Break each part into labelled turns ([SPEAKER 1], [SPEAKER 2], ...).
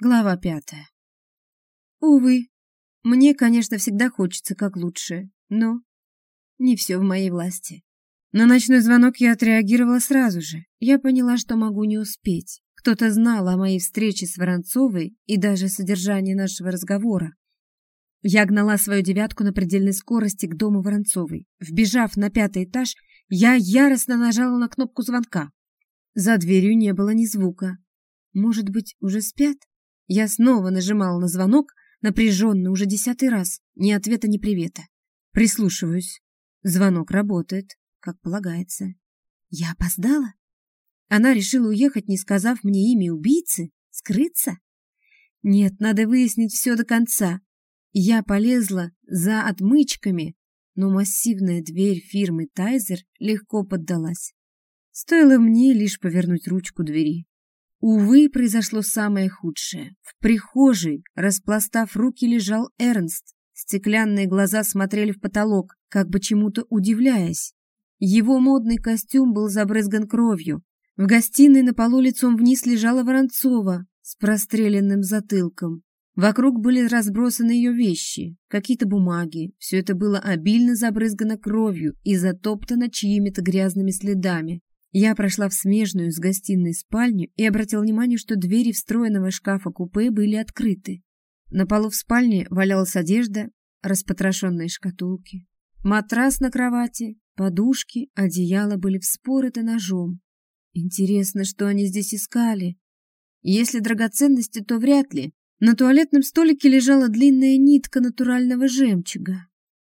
[SPEAKER 1] Глава пятая. Увы, мне, конечно, всегда хочется как лучше, но не все в моей власти. На ночной звонок я отреагировала сразу же. Я поняла, что могу не успеть. Кто-то знал о моей встрече с Воронцовой и даже содержании нашего разговора. Я гнала свою девятку на предельной скорости к дому Воронцовой. Вбежав на пятый этаж, я яростно нажала на кнопку звонка. За дверью не было ни звука. Может быть, уже спят? Я снова нажимала на звонок, напряженно, уже десятый раз. Ни ответа, ни привета. Прислушиваюсь. Звонок работает, как полагается. Я опоздала? Она решила уехать, не сказав мне имя убийцы? Скрыться? Нет, надо выяснить все до конца. Я полезла за отмычками, но массивная дверь фирмы Тайзер легко поддалась. Стоило мне лишь повернуть ручку двери. Увы, произошло самое худшее. В прихожей, распластав руки, лежал Эрнст. Стеклянные глаза смотрели в потолок, как бы чему-то удивляясь. Его модный костюм был забрызган кровью. В гостиной на полу лицом вниз лежала Воронцова с простреленным затылком. Вокруг были разбросаны ее вещи, какие-то бумаги. Все это было обильно забрызгано кровью и затоптано чьими-то грязными следами. Я прошла в смежную с гостиной спальню и обратила внимание, что двери встроенного шкафа-купе были открыты. На полу в спальне валялась одежда, распотрошенные шкатулки. Матрас на кровати, подушки, одеяло были вспороты ножом. Интересно, что они здесь искали. Если драгоценности, то вряд ли. На туалетном столике лежала длинная нитка натурального жемчуга.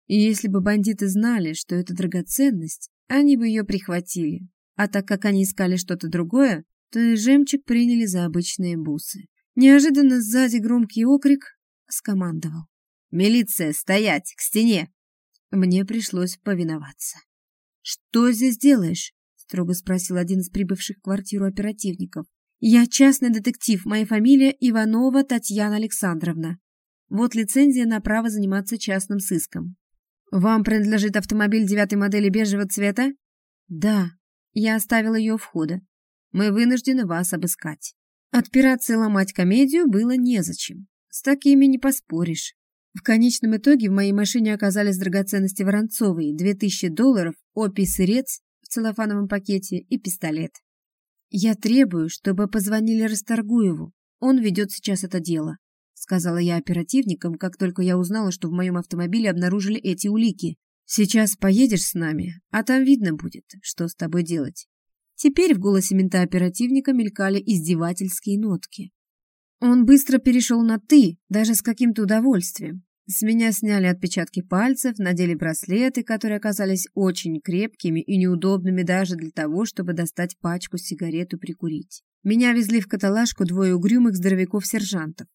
[SPEAKER 1] И если бы бандиты знали, что это драгоценность, они бы ее прихватили. А так как они искали что-то другое, то и жемчуг приняли за обычные бусы. Неожиданно сзади громкий окрик скомандовал. «Милиция, стоять! К стене!» Мне пришлось повиноваться. «Что здесь делаешь?» — строго спросил один из прибывших в квартиру оперативников. «Я частный детектив, моя фамилия Иванова Татьяна Александровна. Вот лицензия на право заниматься частным сыском». «Вам принадлежит автомобиль девятой модели бежевого цвета?» «Да», я оставила ее у входа. Мы вынуждены вас обыскать. Отпираться и ломать комедию было незачем. С такими не поспоришь. В конечном итоге в моей машине оказались драгоценности Воронцовой, 2000 долларов, опий-сырец в целлофановом пакете и пистолет. «Я требую, чтобы позвонили Расторгуеву. Он ведет сейчас это дело», — сказала я оперативникам, как только я узнала, что в моем автомобиле обнаружили эти улики. Сейчас поедешь с нами, а там видно будет, что с тобой делать. Теперь в голосе мента-оперативника мелькали издевательские нотки. Он быстро перешел на «ты», даже с каким-то удовольствием. С меня сняли отпечатки пальцев, надели браслеты, которые оказались очень крепкими и неудобными даже для того, чтобы достать пачку сигарет и прикурить. Меня везли в каталажку двое угрюмых здоровяков-сержантов.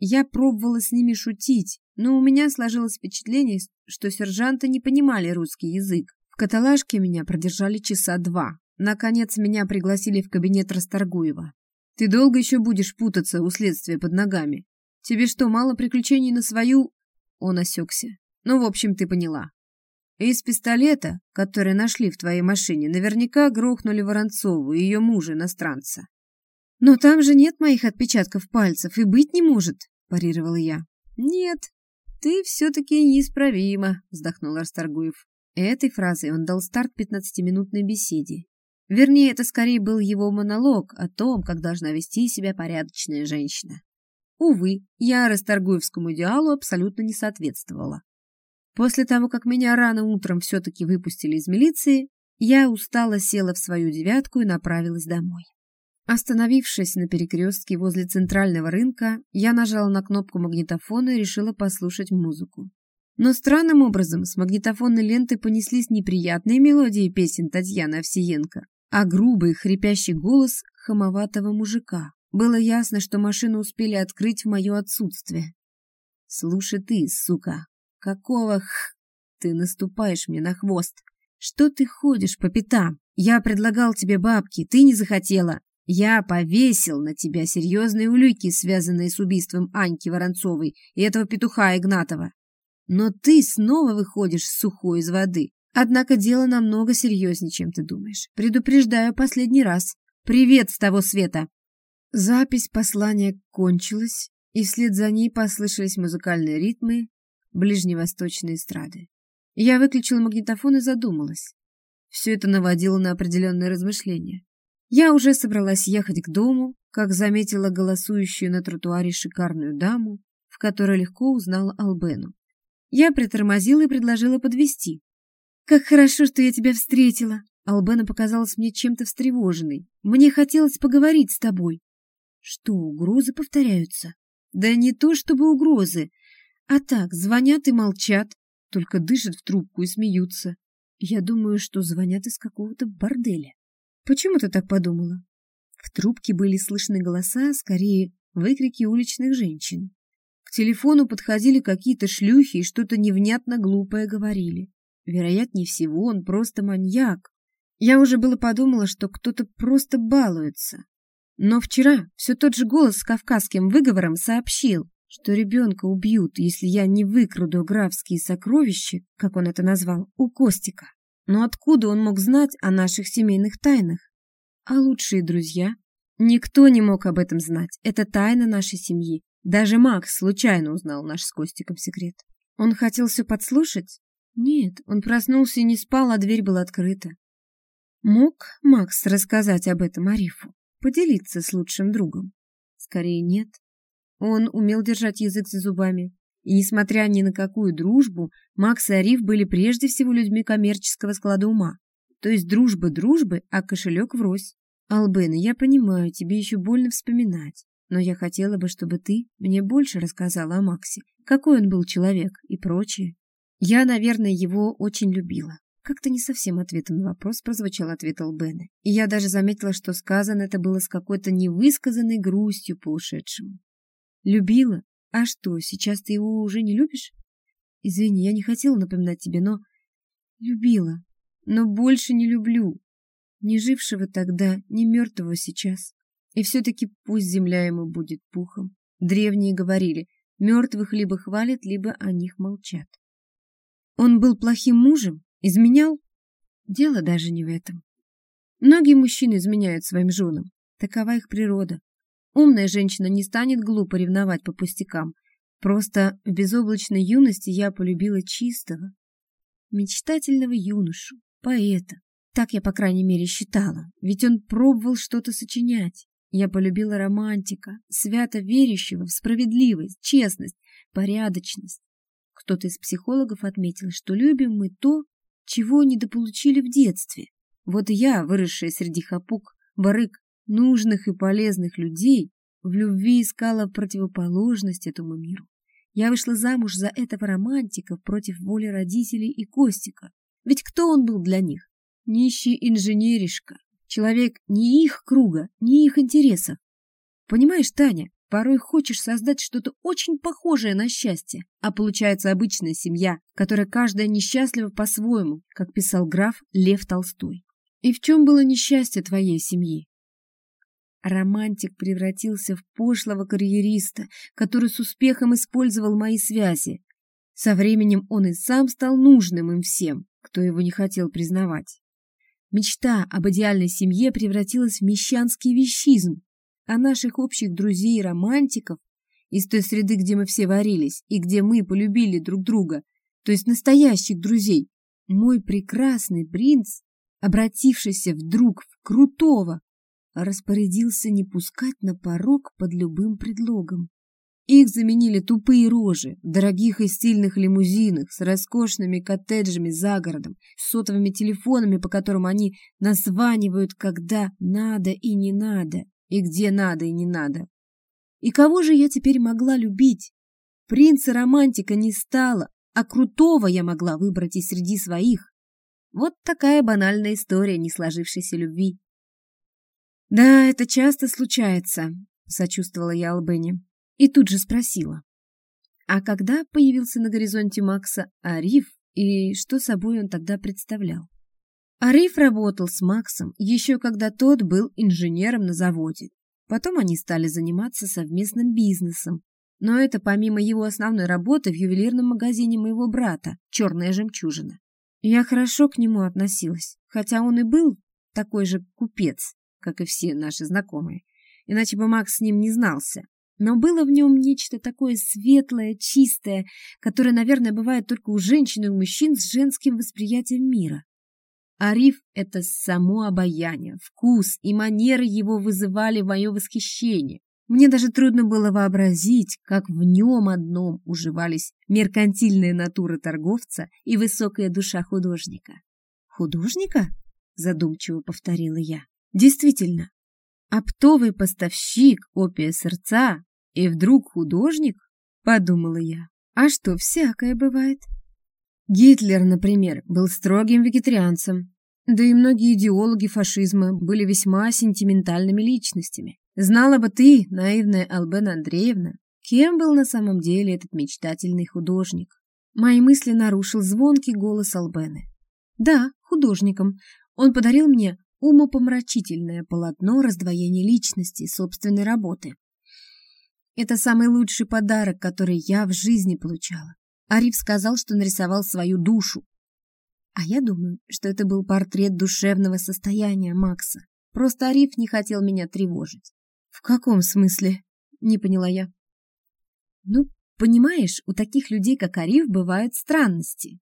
[SPEAKER 1] Я пробовала с ними шутить, но у меня сложилось впечатление, что сержанты не понимали русский язык. В каталажке меня продержали часа два. Наконец меня пригласили в кабинет Расторгуева. «Ты долго еще будешь путаться у следствия под ногами? Тебе что, мало приключений на свою...» Он осекся. «Ну, в общем, ты поняла. Из пистолета, который нашли в твоей машине, наверняка грохнули Воронцову и ее мужа-иностранца. «Но там же нет моих отпечатков пальцев и быть не может», – парировала я. «Нет, ты все-таки неисправима», – вздохнул Расторгуев. Этой фразой он дал старт пятнадцатиминутной беседе. Вернее, это скорее был его монолог о том, как должна вести себя порядочная женщина. Увы, я Расторгуевскому идеалу абсолютно не соответствовала. После того, как меня рано утром все-таки выпустили из милиции, я устало села в свою девятку и направилась домой. Остановившись на перекрестке возле центрального рынка, я нажала на кнопку магнитофона и решила послушать музыку. Но странным образом с магнитофонной ленты понеслись неприятные мелодии песен Татьяны Овсиенко, а грубый, хрипящий голос хамоватого мужика. Было ясно, что машину успели открыть в мое отсутствие. «Слушай ты, сука, какого х... ты наступаешь мне на хвост? Что ты ходишь по пятам? Я предлагал тебе бабки, ты не захотела. Я повесил на тебя серьезные улики, связанные с убийством Аньки Воронцовой и этого петуха Игнатова. Но ты снова выходишь сухой из воды. Однако дело намного серьезнее, чем ты думаешь. Предупреждаю последний раз. Привет с того света!» Запись послания кончилась, и вслед за ней послышались музыкальные ритмы ближневосточной эстрады. Я выключила магнитофон и задумалась. Все это наводило на определенные размышления. Я уже собралась ехать к дому, как заметила голосующую на тротуаре шикарную даму, в которой легко узнала Албену. Я притормозила и предложила подвести. «Как хорошо, что я тебя встретила!» Албена показалась мне чем-то встревоженной. «Мне хотелось поговорить с тобой». «Что, угрозы повторяются?» «Да не то чтобы угрозы, а так, звонят и молчат, только дышат в трубку и смеются. Я думаю, что звонят из какого-то борделя». «Почему ты так подумала?» В трубке были слышны голоса, скорее, выкрики уличных женщин. К телефону подходили какие-то шлюхи и что-то невнятно глупое говорили. Вероятнее всего, он просто маньяк. Я уже было подумала, что кто-то просто балуется. Но вчера все тот же голос с кавказским выговором сообщил, что ребенка убьют, если я не выкраду графские сокровища, как он это назвал, у Костика. Но откуда он мог знать о наших семейных тайнах? А лучшие друзья? Никто не мог об этом знать. Это тайна нашей семьи. Даже Макс случайно узнал наш с Костиком секрет. Он хотел все подслушать? Нет, он проснулся и не спал, а дверь была открыта. Мог Макс рассказать об этом Арифу? Поделиться с лучшим другом? Скорее нет. Он умел держать язык за зубами. И несмотря ни на какую дружбу, Макс и Ариф были прежде всего людьми коммерческого склада ума. То есть дружба дружбы, а кошелек врозь. Албена, я понимаю, тебе еще больно вспоминать. Но я хотела бы, чтобы ты мне больше рассказала о Максе, какой он был человек и прочее. Я, наверное, его очень любила. Как-то не совсем ответом на вопрос прозвучал ответ Албена. И я даже заметила, что сказано это было с какой-то невысказанной грустью по ушедшему. Любила? А что, сейчас ты его уже не любишь? Извини, я не хотела напоминать тебе, но... Любила, но больше не люблю. Не жившего тогда, не мертвого сейчас. И все-таки пусть земля ему будет пухом. Древние говорили, мертвых либо хвалят, либо о них молчат. Он был плохим мужем? Изменял? Дело даже не в этом. Многие мужчины изменяют своим женам. Такова их природа. Умная женщина не станет глупо ревновать по пустякам. Просто в безоблачной юности я полюбила чистого, мечтательного юношу, поэта. Так я, по крайней мере, считала, ведь он пробовал что-то сочинять. Я полюбила романтика, свято верящего в справедливость, честность, порядочность. Кто-то из психологов отметил, что любим мы то, чего недополучили в детстве. Вот я, выросшая среди хапук, барык, нужных и полезных людей, в любви искала противоположность этому миру. Я вышла замуж за этого романтика против воли родителей и Костика. Ведь кто он был для них? Нищий инженеришка, Человек не их круга, не их интересов. Понимаешь, Таня, порой хочешь создать что-то очень похожее на счастье, а получается обычная семья, которая каждая несчастлива по-своему, как писал граф Лев Толстой. И в чем было несчастье твоей семьи? Романтик превратился в пошлого карьериста, который с успехом использовал мои связи. Со временем он и сам стал нужным им всем, кто его не хотел признавать. Мечта об идеальной семье превратилась в мещанский вещизм, а наших общих друзей и романтиков из той среды, где мы все варились и где мы полюбили друг друга, то есть настоящих друзей, мой прекрасный принц, обратившийся вдруг в крутого, распорядился не пускать на порог под любым предлогом. Их заменили тупые рожи в дорогих и стильных лимузинах с роскошными коттеджами за городом, с сотовыми телефонами, по которым они названивают, когда надо и не надо, и где надо и не надо. И кого же я теперь могла любить? Принца-романтика не стало, а крутого я могла выбрать и среди своих. Вот такая банальная история не сложившейся любви. «Да, это часто случается», — сочувствовала я Албене. И тут же спросила. А когда появился на горизонте Макса Ариф, и что собой он тогда представлял? Ариф работал с Максом еще когда тот был инженером на заводе. Потом они стали заниматься совместным бизнесом. Но это помимо его основной работы в ювелирном магазине моего брата «Черная жемчужина». Я хорошо к нему относилась, хотя он и был такой же купец, как и все наши знакомые. иначе бы Макс с ним не знался. Но было в нем нечто такое светлое, чистое, которое, наверное, бывает только у женщин и у мужчин с женским восприятием мира. Ариф — это само обаяние, вкус и манеры его вызывали мое восхищение. Мне даже трудно было вообразить, как в нем одном уживались меркантильная натура торговца и высокая душа художника. «Художника?» — задумчиво повторила я. «Действительно, оптовый поставщик опия сердца и вдруг художник?» — подумала я. «А что, всякое бывает?» Гитлер, например, был строгим вегетарианцем, да и многие идеологи фашизма были весьма сентиментальными личностями. Знала бы ты, наивная Албена Андреевна, кем был на самом деле этот мечтательный художник. Мои мысли нарушил звонкий голос Албены. Да, художником. Он подарил мне умопомрачительное полотно раздвоения личности собственной работы. Это самый лучший подарок, который я в жизни получала. Ариф сказал, что нарисовал свою душу. А я думаю, что это был портрет душевного состояния Макса. Просто Ариф не хотел меня тревожить. В каком смысле? Не поняла я. Ну, понимаешь, у таких людей, как Ариф, бывают странности.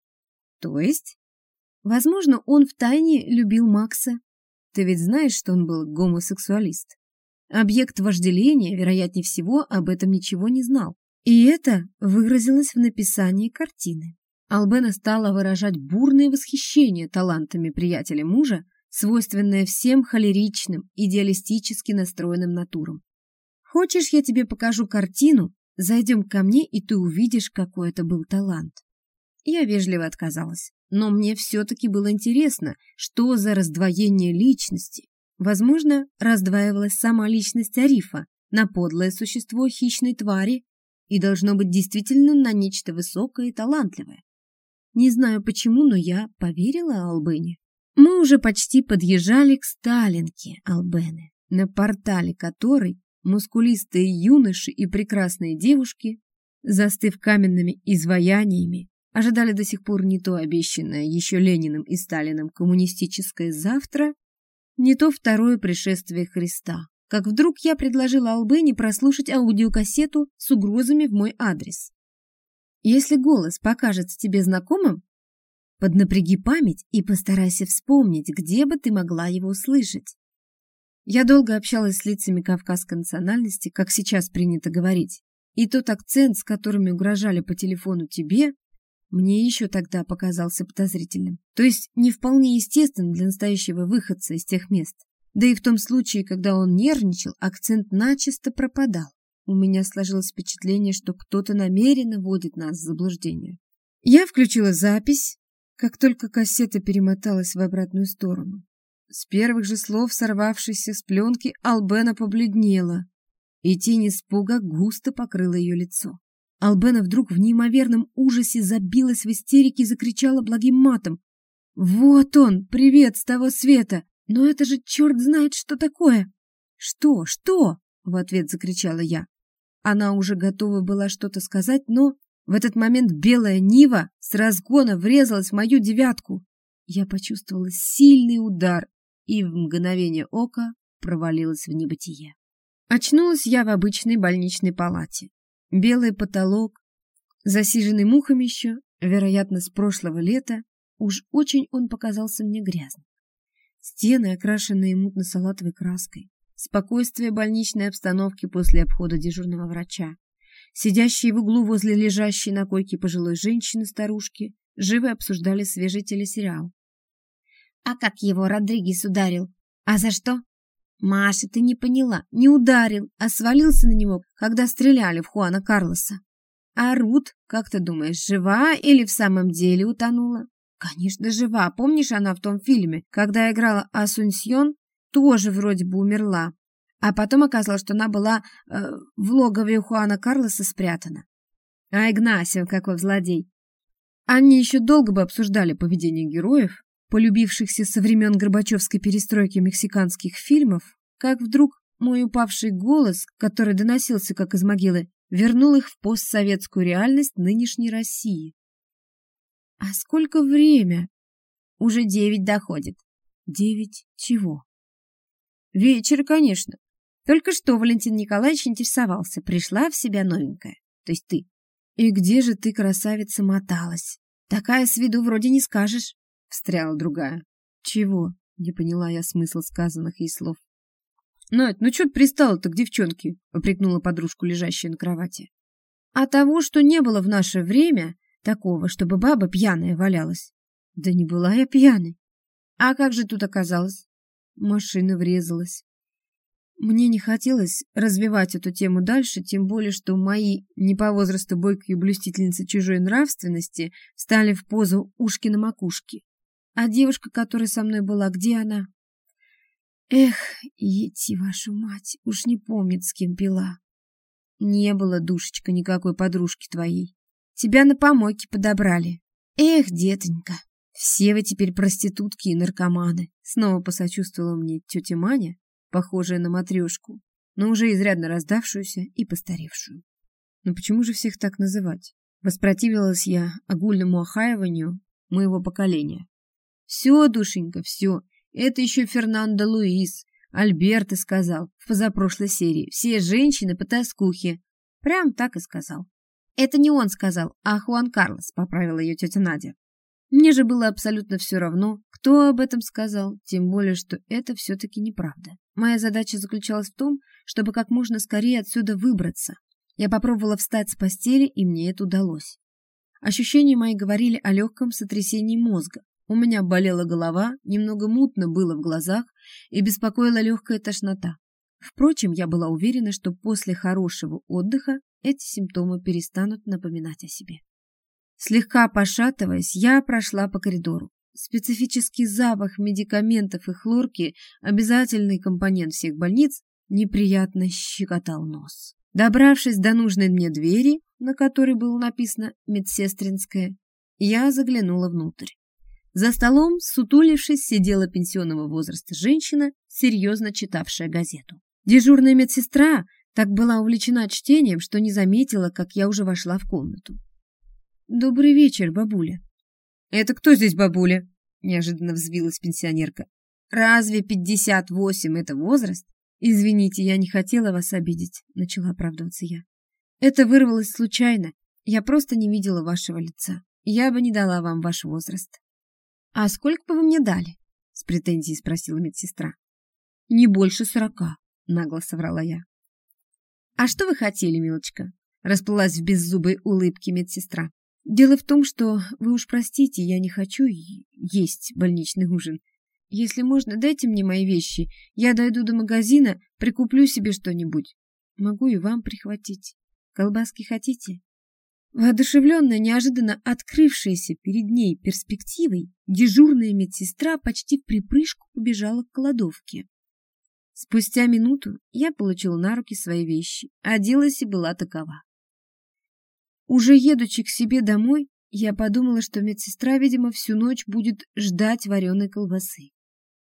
[SPEAKER 1] То есть? Возможно, он втайне любил Макса. Ты ведь знаешь, что он был гомосексуалист. Объект вожделения, вероятнее всего, об этом ничего не знал. И это выразилось в написании картины. Албена стала выражать бурное восхищение талантами приятеля мужа, свойственное всем холеричным, идеалистически настроенным натурам. «Хочешь, я тебе покажу картину? Зайдем ко мне, и ты увидишь, какой это был талант». Я вежливо отказалась, но мне все-таки было интересно, что за раздвоение личности. Возможно, раздваивалась сама личность Арифа на подлое существо хищной твари, и должно быть действительно на нечто высокое и талантливое. Не знаю почему, но я поверила Албене. Мы уже почти подъезжали к Сталинке Албены, на портале которой мускулистые юноши и прекрасные девушки, застыв каменными изваяниями, ожидали до сих пор не то обещанное еще Лениным и Сталиным коммунистическое завтра, не то второе пришествие Христа как вдруг я предложила Албене прослушать аудиокассету с угрозами в мой адрес. Если голос покажется тебе знакомым, поднапряги память и постарайся вспомнить, где бы ты могла его услышать. Я долго общалась с лицами кавказской национальности, как сейчас принято говорить, и тот акцент, с которыми угрожали по телефону тебе, мне еще тогда показался подозрительным. То есть не вполне естественным для настоящего выходца из тех мест. Да и в том случае, когда он нервничал, акцент начисто пропадал. У меня сложилось впечатление, что кто-то намеренно вводит нас в заблуждение. Я включила запись, как только кассета перемоталась в обратную сторону. С первых же слов, сорвавшейся с пленки, Албена побледнела, и тень испуга густо покрыла ее лицо. Албена вдруг в неимоверном ужасе забилась в истерике и закричала благим матом. «Вот он, привет с того света! «Но это же черт знает, что такое!» «Что? Что?» — в ответ закричала я. Она уже готова была что-то сказать, но в этот момент белая Нива с разгона врезалась в мою девятку. Я почувствовала сильный удар и в мгновение ока провалилась в небытие. Очнулась я в обычной больничной палате. Белый потолок, засиженный мухами еще, вероятно, с прошлого лета, уж очень он показался мне грязным. Стены, окрашенные мутно-салатовой краской. Спокойствие больничной обстановки после обхода дежурного врача. Сидящие в углу возле лежащей на койке пожилой женщины-старушки живо обсуждали свежий телесериал. «А как его Родригес ударил? А за что?» «Маша, ты не поняла. Не ударил, а свалился на него, когда стреляли в Хуана Карлоса. А Рут, как ты думаешь, жива или в самом деле утонула?» Конечно, жива. Помнишь, она в том фильме, когда играла Асунсьон, тоже вроде бы умерла. А потом оказалось, что она была э, в логове Хуана Карлоса спрятана. А Игнасио какой злодей. Они еще долго бы обсуждали поведение героев, полюбившихся со времен Горбачевской перестройки мексиканских фильмов, как вдруг мой упавший голос, который доносился как из могилы, вернул их в постсоветскую реальность нынешней России. «А сколько время?» «Уже девять доходит». «Девять чего?» «Вечер, конечно. Только что Валентин Николаевич интересовался, пришла в себя новенькая, то есть ты. И где же ты, красавица, моталась? Такая с виду вроде не скажешь, — встряла другая. Чего? — не поняла я смысл сказанных ей слов. «Надь, ну что ты пристала-то к девчонке?» — упрекнула подружку, лежащую на кровати. «А того, что не было в наше время такого, чтобы баба пьяная валялась». «Да не была я пьяной». «А как же тут оказалось?» Машина врезалась. Мне не хотелось развивать эту тему дальше, тем более, что мои не по возрасту бойкие блюстительницы чужой нравственности стали в позу ушки на макушке. А девушка, которая со мной была, где она? Эх, идти вашу мать, уж не помнит, с кем пила. Не было, душечка, никакой подружки твоей. Тебя на помойке подобрали. Эх, детонька, все вы теперь проститутки и наркоманы. Снова посочувствовала мне тетя Маня, похожая на матрешку, но уже изрядно раздавшуюся и постаревшую. Но почему же всех так называть? Воспротивилась я огульному охаиванию моего поколения. Все, душенька, все. Это еще Фернандо Луис. Альберто сказал в позапрошлой серии. Все женщины по тоскухе. Прям так и сказал. Это не он сказал, а Хуан Карлос, поправила ее тетя Надя. Мне же было абсолютно все равно, кто об этом сказал, тем более, что это все-таки неправда. Моя задача заключалась в том, чтобы как можно скорее отсюда выбраться. Я попробовала встать с постели, и мне это удалось. Ощущения мои говорили о легком сотрясении мозга. У меня болела голова, немного мутно было в глазах и беспокоила легкая тошнота. Впрочем, я была уверена, что после хорошего отдыха эти симптомы перестанут напоминать о себе. Слегка пошатываясь, я прошла по коридору. Специфический запах медикаментов и хлорки, обязательный компонент всех больниц, неприятно щекотал нос. Добравшись до нужной мне двери, на которой было написано «Медсестринская», я заглянула внутрь. За столом, сутулившись, сидела пенсионного возраста женщина, серьезно читавшая газету. Дежурная медсестра так была увлечена чтением, что не заметила, как я уже вошла в комнату. «Добрый вечер, бабуля». «Это кто здесь бабуля?» — неожиданно взвилась пенсионерка. «Разве пятьдесят восемь — это возраст?» «Извините, я не хотела вас обидеть», — начала оправдываться я. «Это вырвалось случайно. Я просто не видела вашего лица. Я бы не дала вам ваш возраст». «А сколько бы вы мне дали?» — с претензией спросила медсестра. «Не больше сорока», — нагло соврала я. «А что вы хотели, милочка?» — расплылась в беззубой улыбке медсестра. Дело в том, что, вы уж простите, я не хочу есть больничный ужин. Если можно, дайте мне мои вещи. Я дойду до магазина, прикуплю себе что-нибудь. Могу и вам прихватить. Колбаски хотите? Воодушевленная, неожиданно открывшаяся перед ней перспективой, дежурная медсестра почти в припрыжку побежала к кладовке. Спустя минуту я получила на руки свои вещи, оделась и была такова. Уже едучи к себе домой, я подумала, что медсестра, видимо, всю ночь будет ждать вареной колбасы.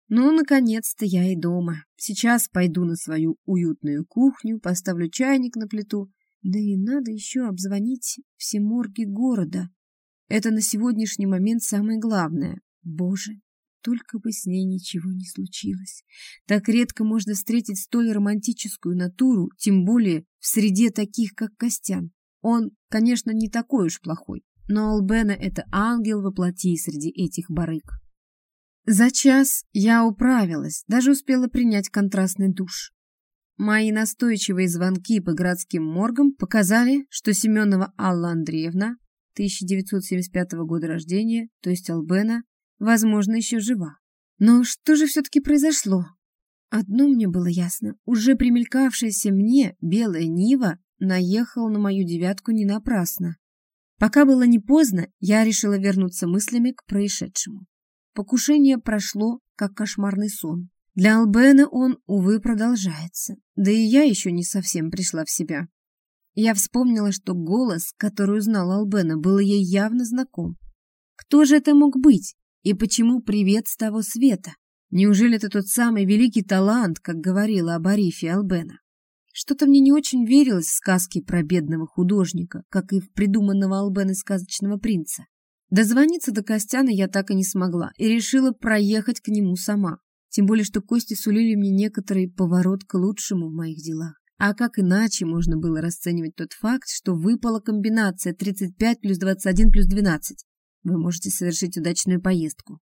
[SPEAKER 1] Ну, наконец-то я и дома. Сейчас пойду на свою уютную кухню, поставлю чайник на плиту. Да и надо еще обзвонить все морги города. Это на сегодняшний момент самое главное. Боже, только бы с ней ничего не случилось. Так редко можно встретить столь романтическую натуру, тем более в среде таких, как Костян. Он, конечно, не такой уж плохой, но Албена — это ангел воплоти среди этих барыг. За час я управилась, даже успела принять контрастный душ. Мои настойчивые звонки по городским моргам показали, что Семенова Алла Андреевна, 1975 года рождения, то есть Албена, возможно, еще жива. Но что же все-таки произошло? Одно мне было ясно. Уже примелькавшаяся мне белая Нива наехал на мою девятку не напрасно. Пока было не поздно, я решила вернуться мыслями к происшедшему. Покушение прошло, как кошмарный сон. Для Албена он, увы, продолжается. Да и я еще не совсем пришла в себя. Я вспомнила, что голос, который узнал Албена, был ей явно знаком. Кто же это мог быть? И почему привет с того света? Неужели это тот самый великий талант, как говорила об Арифе Албена? Что-то мне не очень верилось в сказки про бедного художника, как и в придуманного Албена сказочного принца. Дозвониться до Костяна я так и не смогла и решила проехать к нему сама. Тем более, что кости сулили мне некоторый поворот к лучшему в моих делах. А как иначе можно было расценивать тот факт, что выпала комбинация 35 плюс 21 плюс 12? Вы можете совершить удачную поездку.